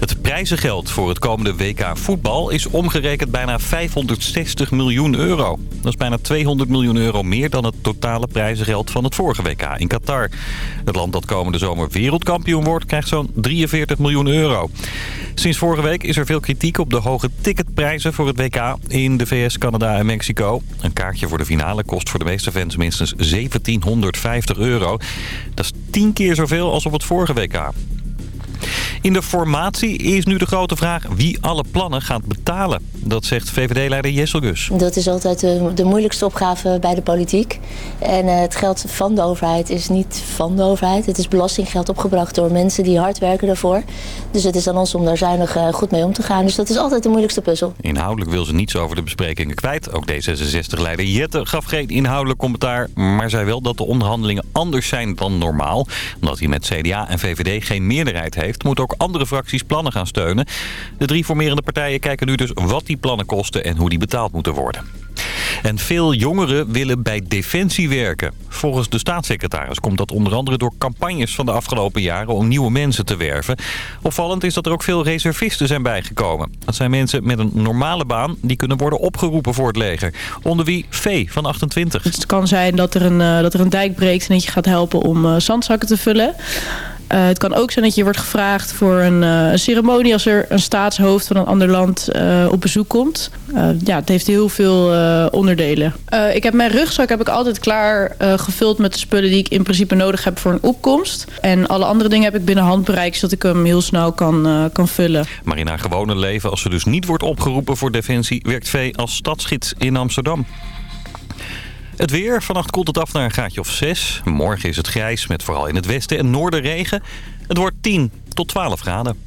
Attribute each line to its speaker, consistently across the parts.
Speaker 1: Het prijzengeld voor het komende WK voetbal is omgerekend bijna 560 miljoen euro. Dat is bijna 200 miljoen euro meer dan het totale prijzengeld van het vorige WK in Qatar. Het land dat komende zomer wereldkampioen wordt krijgt zo'n 43 miljoen euro. Sinds vorige week is er veel kritiek op de hoge ticketprijzen voor het WK in de VS, Canada en Mexico. Een kaartje voor de finale kost voor de meeste fans minstens 1750 euro. Dat is tien keer zoveel als op het vorige WK. In de formatie is nu de grote vraag wie alle plannen gaat betalen. Dat zegt VVD-leider Jessel Gus.
Speaker 2: Dat is altijd de, de, moeilijkste opgave bij de politiek. En uh, het geld van de overheid is niet van de overheid. Het is belastinggeld opgebracht door mensen die hard werken daarvoor. Dus het is aan ons om daar zuinig uh, goed mee om te gaan. Dus dat is altijd de moeilijkste puzzel.
Speaker 1: Inhoudelijk wil ze niets over de besprekingen kwijt. Ook D66-leider Jette gaf geen inhoudelijk commentaar. Maar zei wel dat de onderhandelingen anders zijn dan normaal. Omdat hij met CDA en VVD geen meerderheid heeft... moet ook andere fracties plannen gaan steunen. De drie formerende partijen kijken nu dus wat die plannen kosten en hoe die betaald moeten worden. En veel jongeren willen bij Defensie werken. Volgens de staatssecretaris komt dat onder andere door campagnes van de afgelopen jaren om nieuwe mensen te werven. Opvallend is dat er ook veel reservisten zijn bijgekomen. Dat zijn mensen met een normale baan die kunnen worden opgeroepen voor het leger. Onder wie Vee van 28.
Speaker 3: Het kan zijn dat er een, uh, dat er een dijk breekt en dat je gaat helpen om uh, zandzakken te vullen. Uh, het kan ook zijn dat je wordt gevraagd voor een, een ceremonie... als er een staatshoofd van een ander land uh, op bezoek komt. ja, het heeft heel veel onderdelen. ik heb mijn rugzak heb ik altijd klaar gevuld met de spullen... die ik in principe nodig heb voor een opkomst. En alle andere dingen heb ik binnen handbereik... zodat ik hem heel snel kan, kan vullen.
Speaker 1: Maar in haar gewone leven, als ze dus niet wordt opgeroepen voor Defensie... werkt Vee als stadsgids in Amsterdam. Het weer. Vannacht koelt het af naar een graadje of 6. Morgen is het grijs met vooral in het westen en noorden regen. Het wordt 10 tot 12 graden.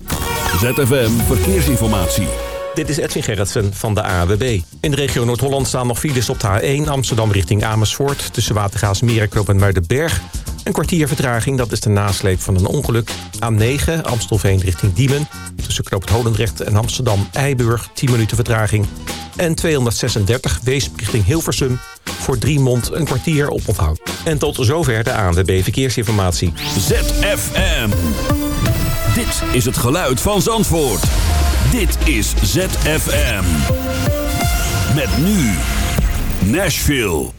Speaker 4: ZFM Verkeersinformatie.
Speaker 5: Dit is Edwin Gerritsen van de AWB. In de regio Noord-Holland staan nog files op de A1 Amsterdam richting Amersfoort... tussen Watergaasmeer en Muidenberg. Een kwartier vertraging, dat is de nasleep van een ongeluk. A9 Amstelveen richting Diemen. Tussen Knoop Holendrecht en Amsterdam-Eiburg 10 minuten vertraging. En 236 Weesp richting Hilversum. Voor Driemond een kwartier op onthoud. En tot zover de ANWB Verkeersinformatie.
Speaker 4: ZFM. Dit is het geluid van Zandvoort. Dit is ZFM. Met nu Nashville.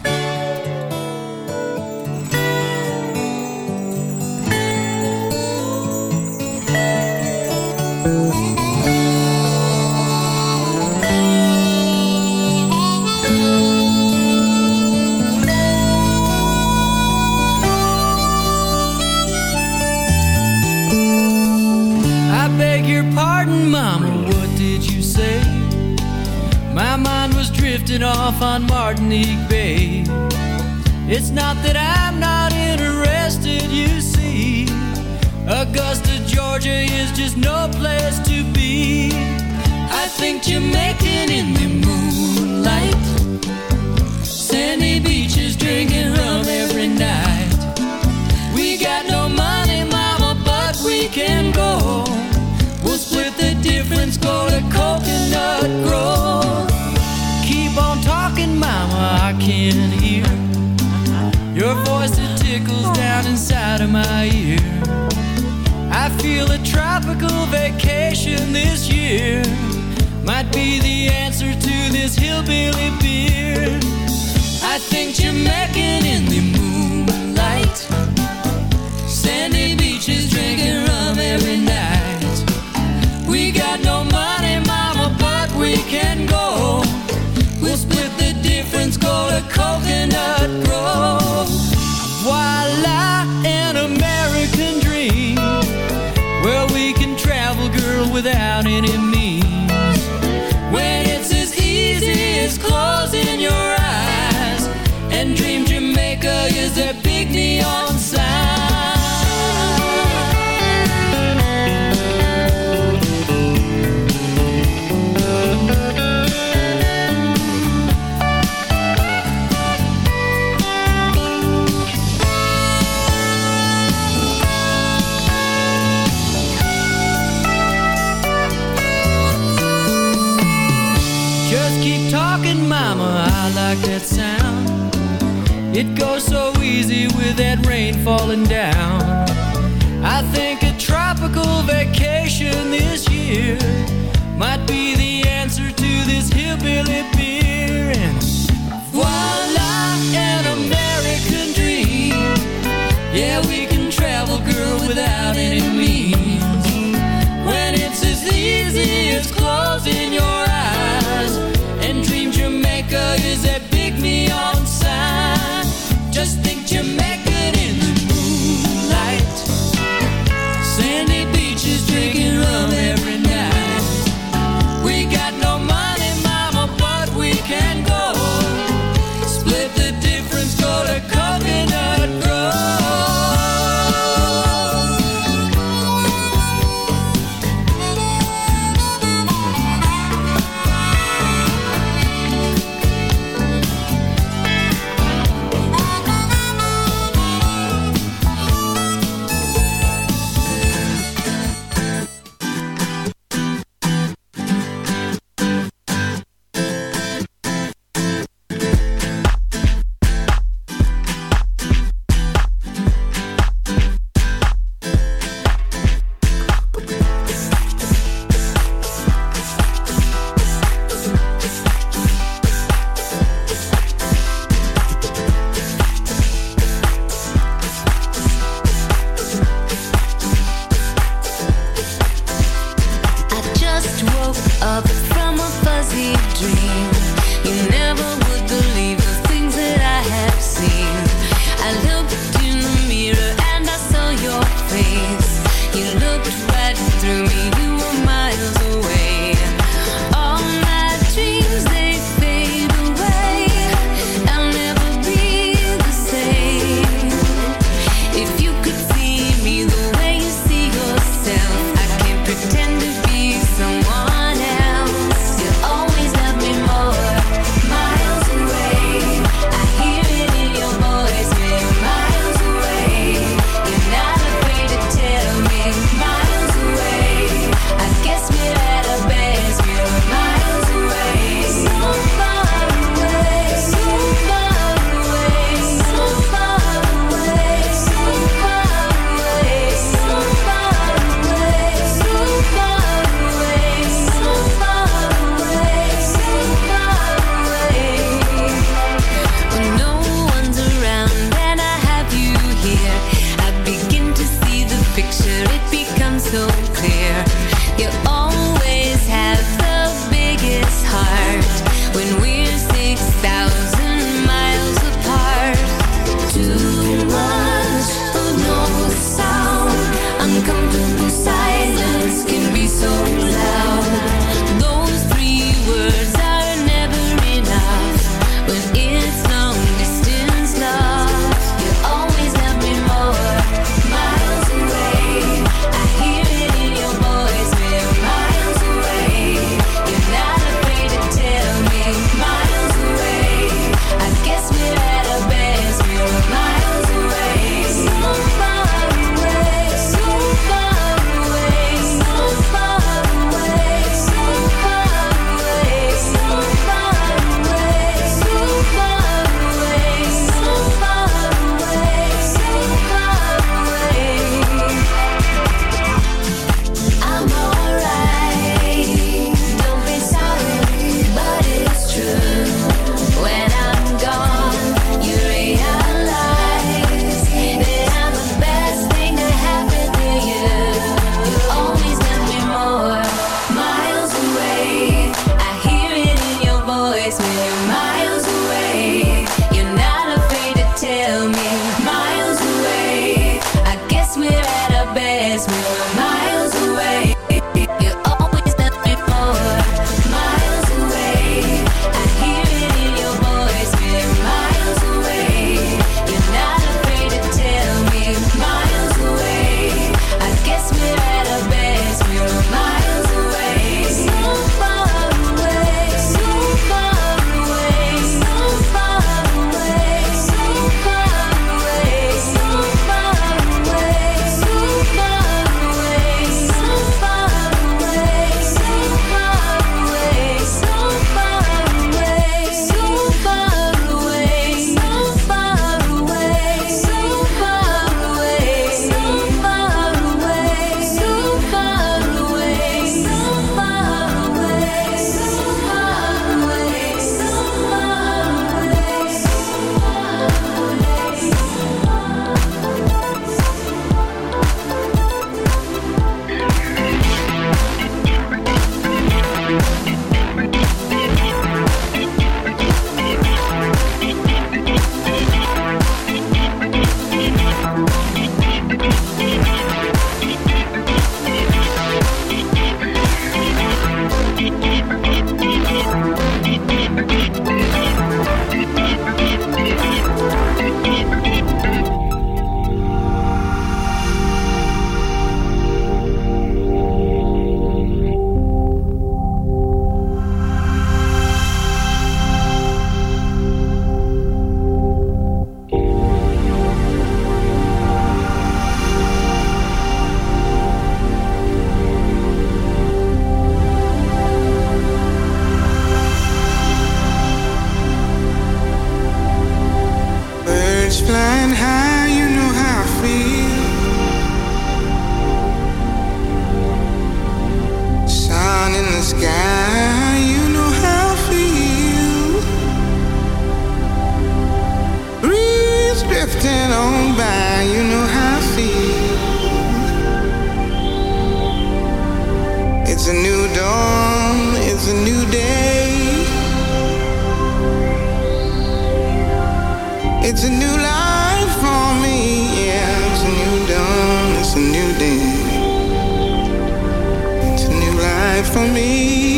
Speaker 6: For me.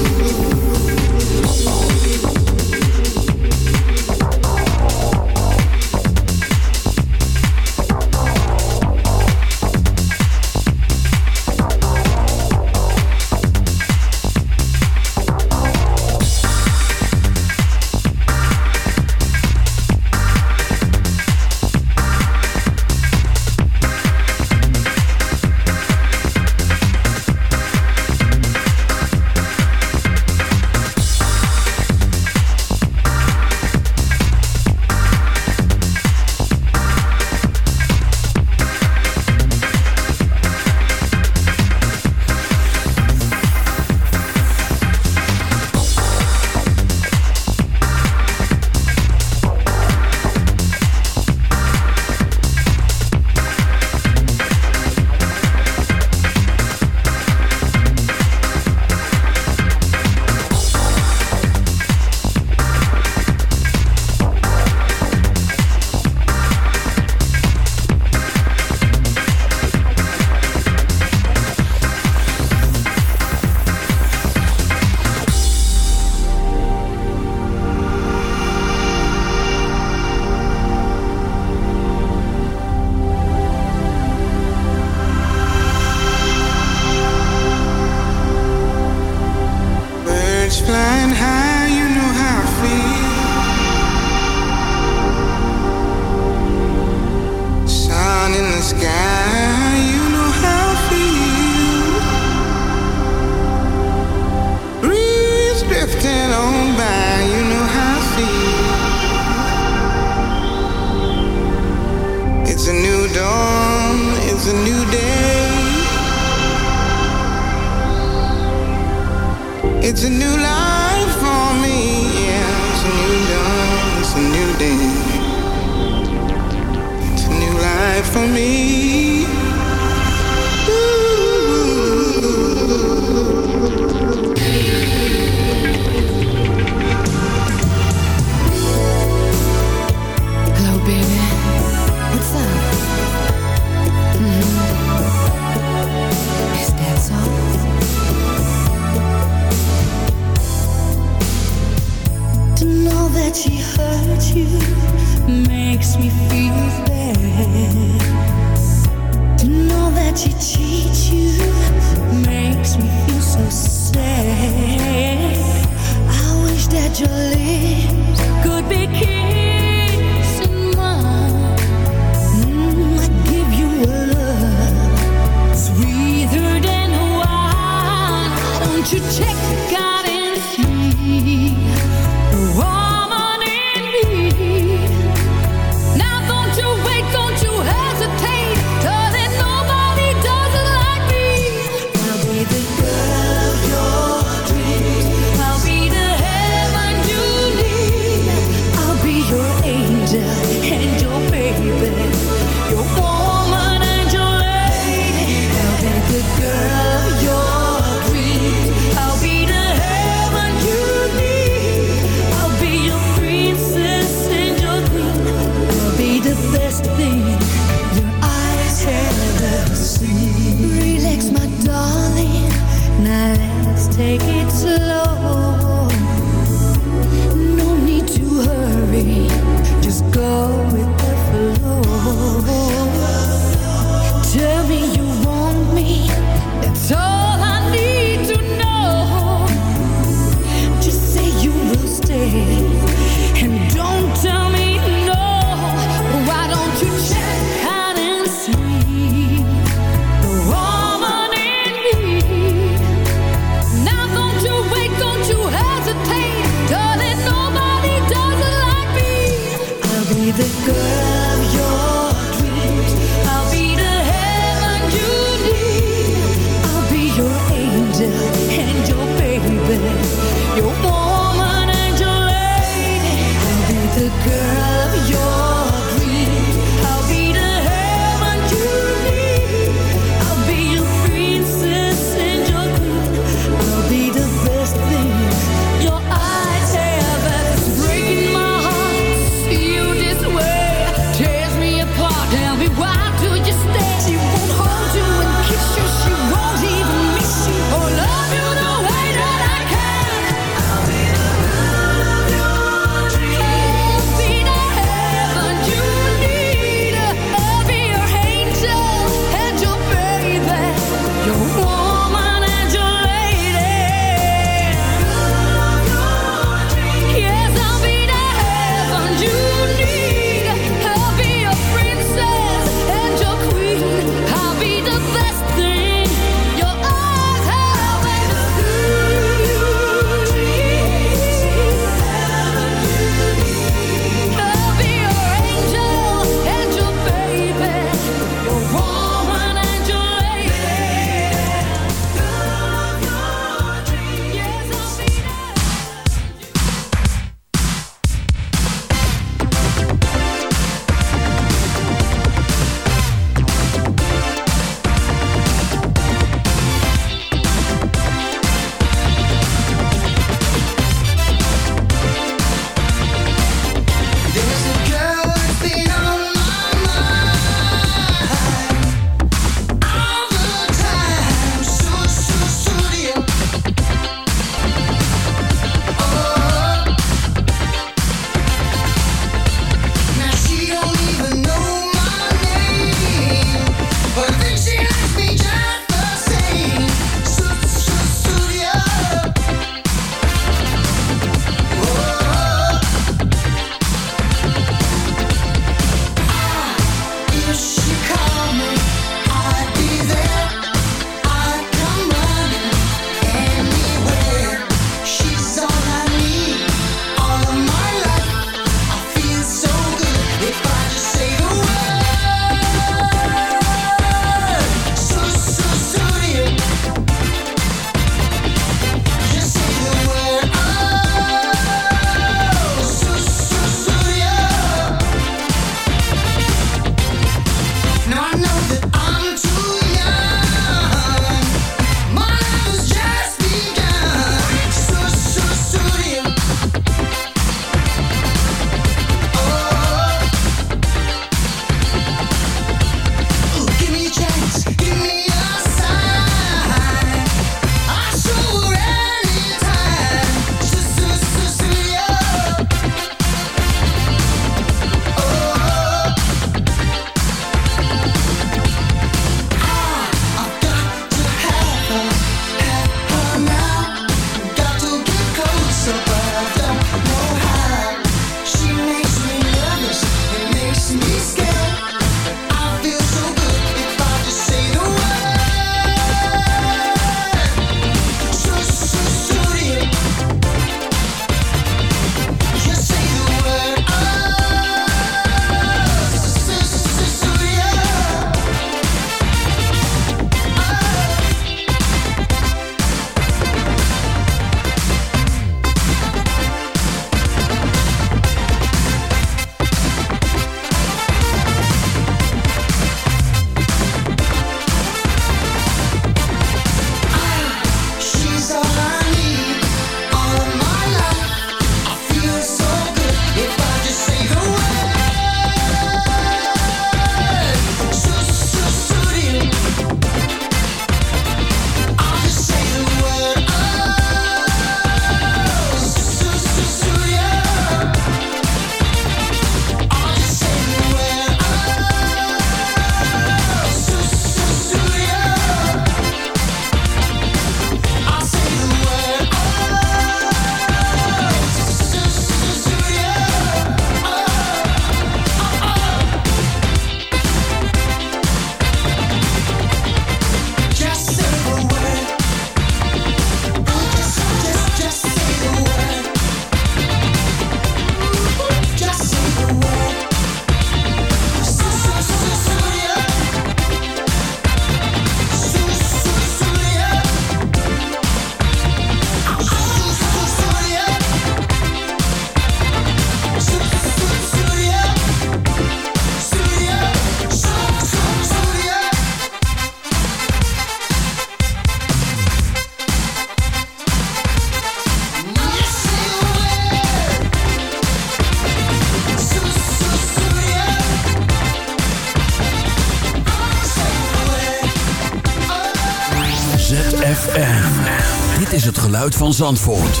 Speaker 4: Geluid van Zandvoort.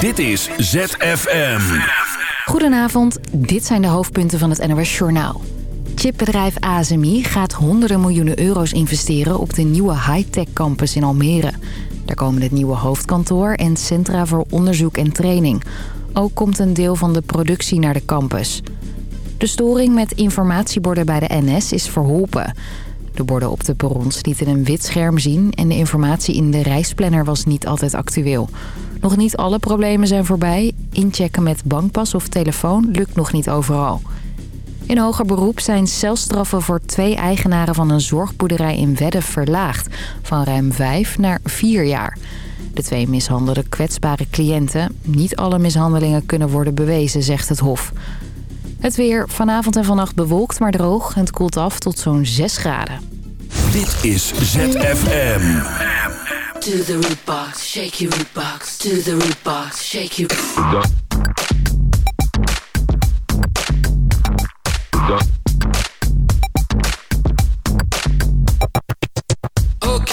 Speaker 4: Dit is ZFM.
Speaker 7: Goedenavond, dit zijn de hoofdpunten van het NOS Journaal. Chipbedrijf ASMI gaat honderden miljoenen euro's investeren... op de nieuwe high-tech campus in Almere. Daar komen het nieuwe hoofdkantoor en centra voor onderzoek en training. Ook komt een deel van de productie naar de campus. De storing met informatieborden bij de NS is verholpen. De borden op de perrons lieten een wit scherm zien... en de informatie in de reisplanner was niet altijd actueel. Nog niet alle problemen zijn voorbij. Inchecken met bankpas of telefoon lukt nog niet overal. In hoger beroep zijn celstraffen voor twee eigenaren van een zorgboerderij in Wedde verlaagd. Van ruim vijf naar vier jaar. De twee mishandelden kwetsbare cliënten. Niet alle mishandelingen kunnen worden bewezen, zegt het Hof. Het weer vanavond en vannacht bewolkt, maar droog. En het koelt af tot zo'n 6 graden.
Speaker 4: Dit is ZFM.
Speaker 8: To the root box, shake your root box. To the root box, shake your.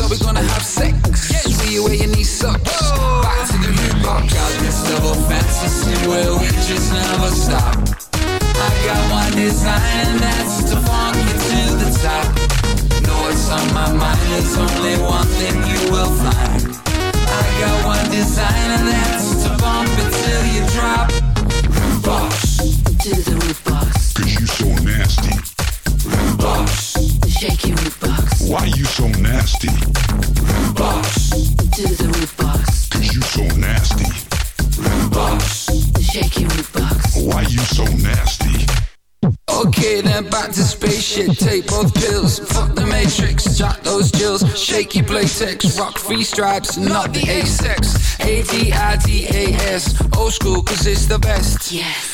Speaker 9: Are we gonna have sex? Yes. you where your knee sucks. Oh. Back to the Rudebox. Got this double fantasy where we just never stop. I got one design and that's to funk you to the top. Know what's on my mind, there's only one thing you will find. I got one design and that's to bump it till you drop. Roof box.
Speaker 8: To the Rudebox,
Speaker 10: Cause you so nasty.
Speaker 8: Rudebox. Shake your Rudebox.
Speaker 10: Why you so nasty?
Speaker 8: Rudebox. To the Rudebox,
Speaker 10: Cause you so nasty.
Speaker 8: Rudebox. Shake your root box.
Speaker 10: Why you so nasty?
Speaker 9: Okay, then back to spaceship. Take both pills. Fuck the matrix. Jack those jills. Shaky playtex. Rock free stripes, not the Asics. A-D-I-D-A-S. Old school, cause it's the best.
Speaker 8: Yes.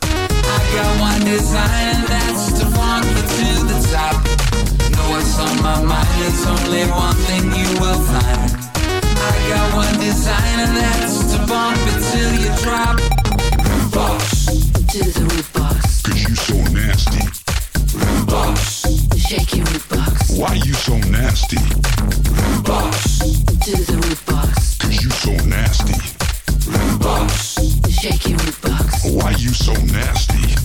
Speaker 9: I got one design and that's to funk you to the top. Know what's on my mind, there's only one thing you will find. I got one design and that's to bump it till you drop. Roof box.
Speaker 8: To the Rudebox,
Speaker 10: Cause you so nasty.
Speaker 8: Rudebox. Shake your root box,
Speaker 10: Why you so nasty?
Speaker 8: Rudebox. To the Rudebox,
Speaker 10: Cause you so nasty.
Speaker 8: root box. Shake your root box.
Speaker 10: Why you so nasty?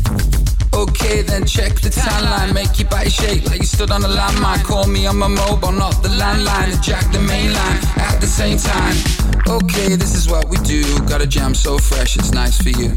Speaker 9: Okay, then check the timeline. Make your body shake like you stood on a landmine. Call me on my mobile, not the landline. And jack the main line at the same time. Okay, this is what we do. Got a jam so fresh, it's nice for you.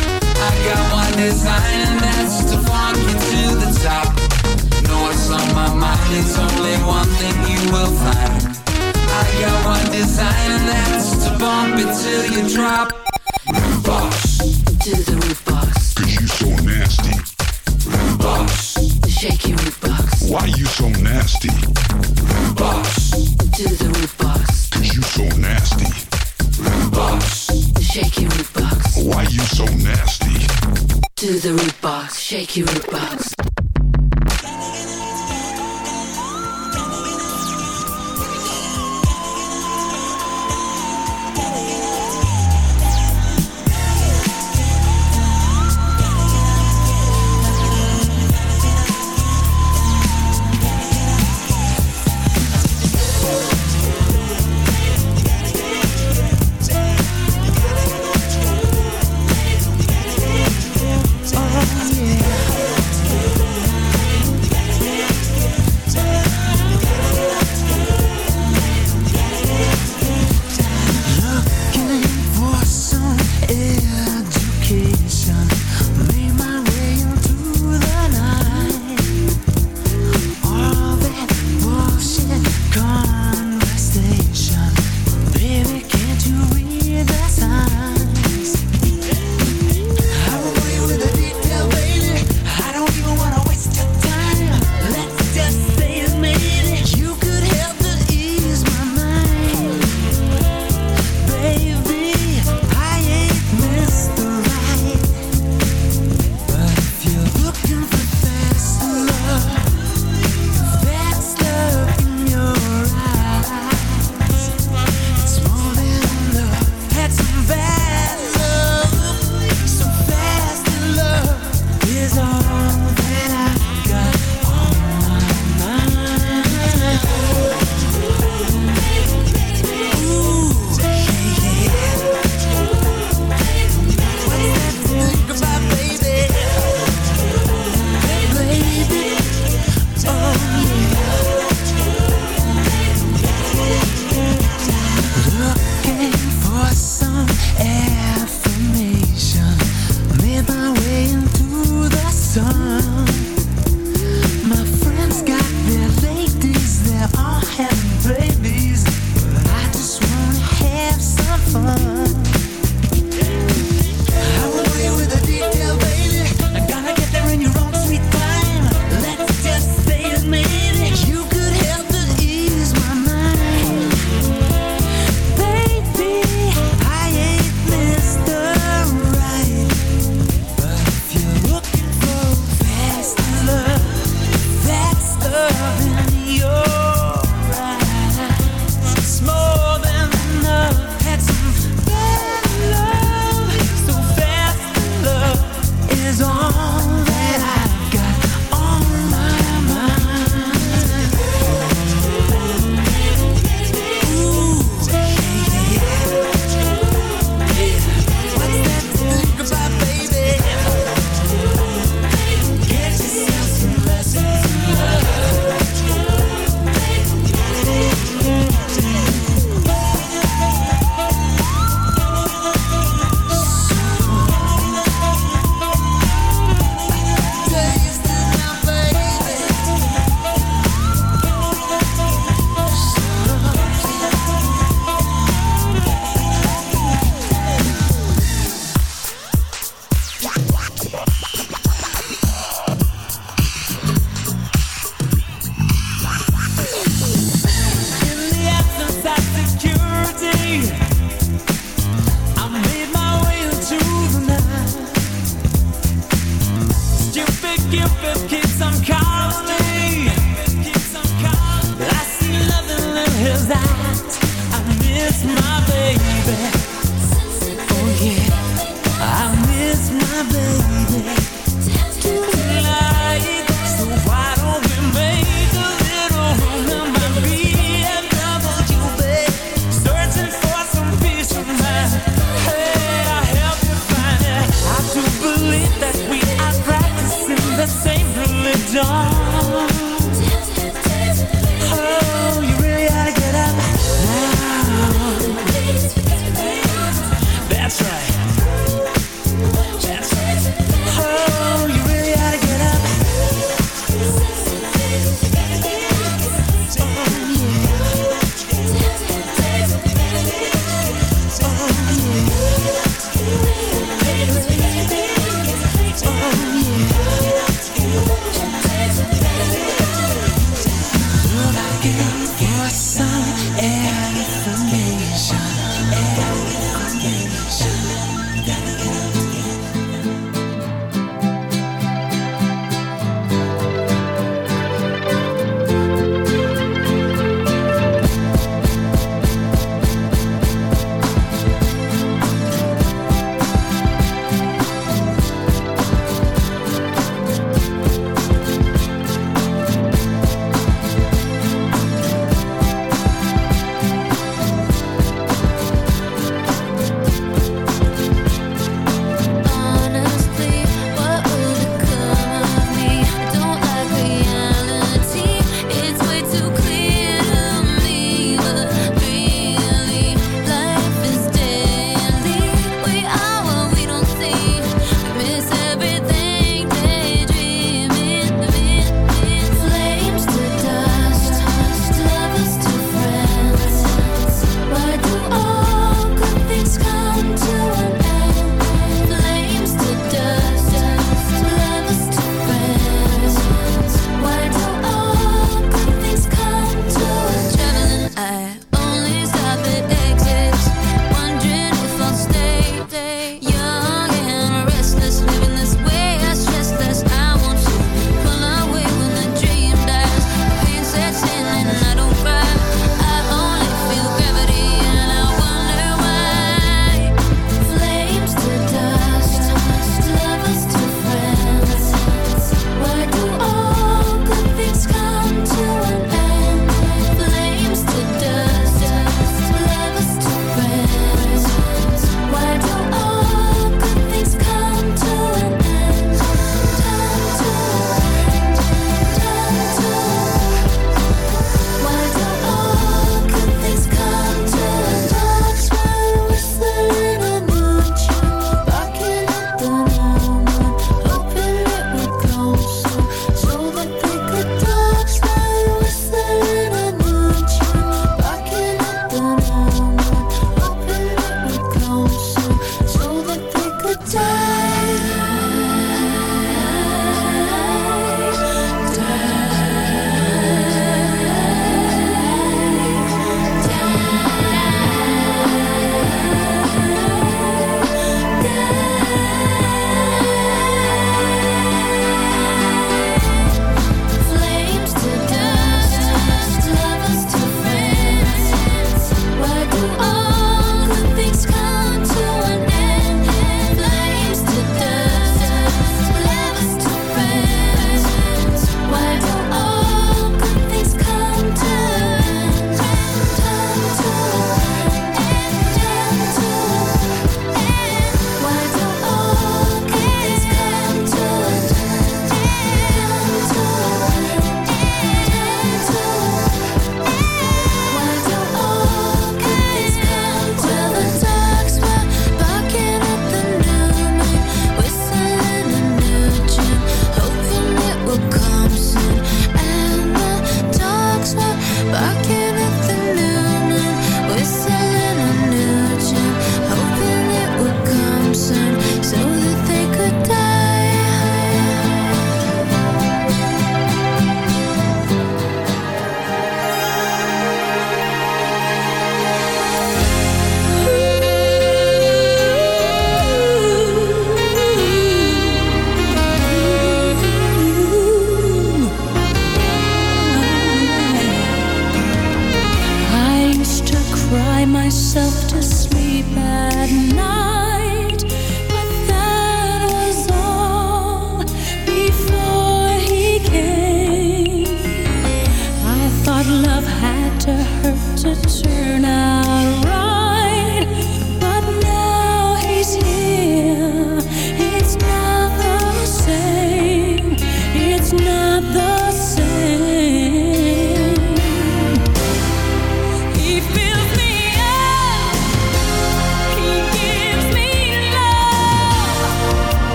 Speaker 9: I got one design and that's to funk you to the top. Know what's on my mind, it's only one thing you will find. I got one design and that's to bump it till you drop. Roof box.
Speaker 8: To the Rudebox,
Speaker 10: Cause you so nasty.
Speaker 8: Rudebox. Shake your Rudebox,
Speaker 10: Why you so nasty?
Speaker 8: Shake your
Speaker 11: Rudebox.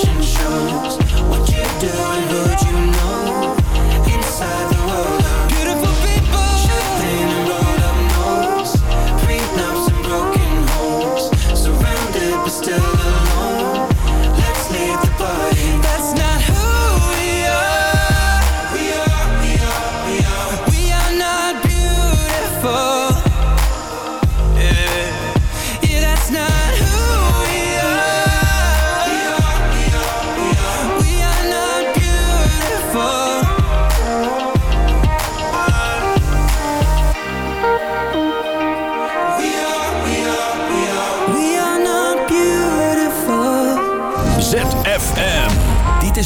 Speaker 11: shows what you do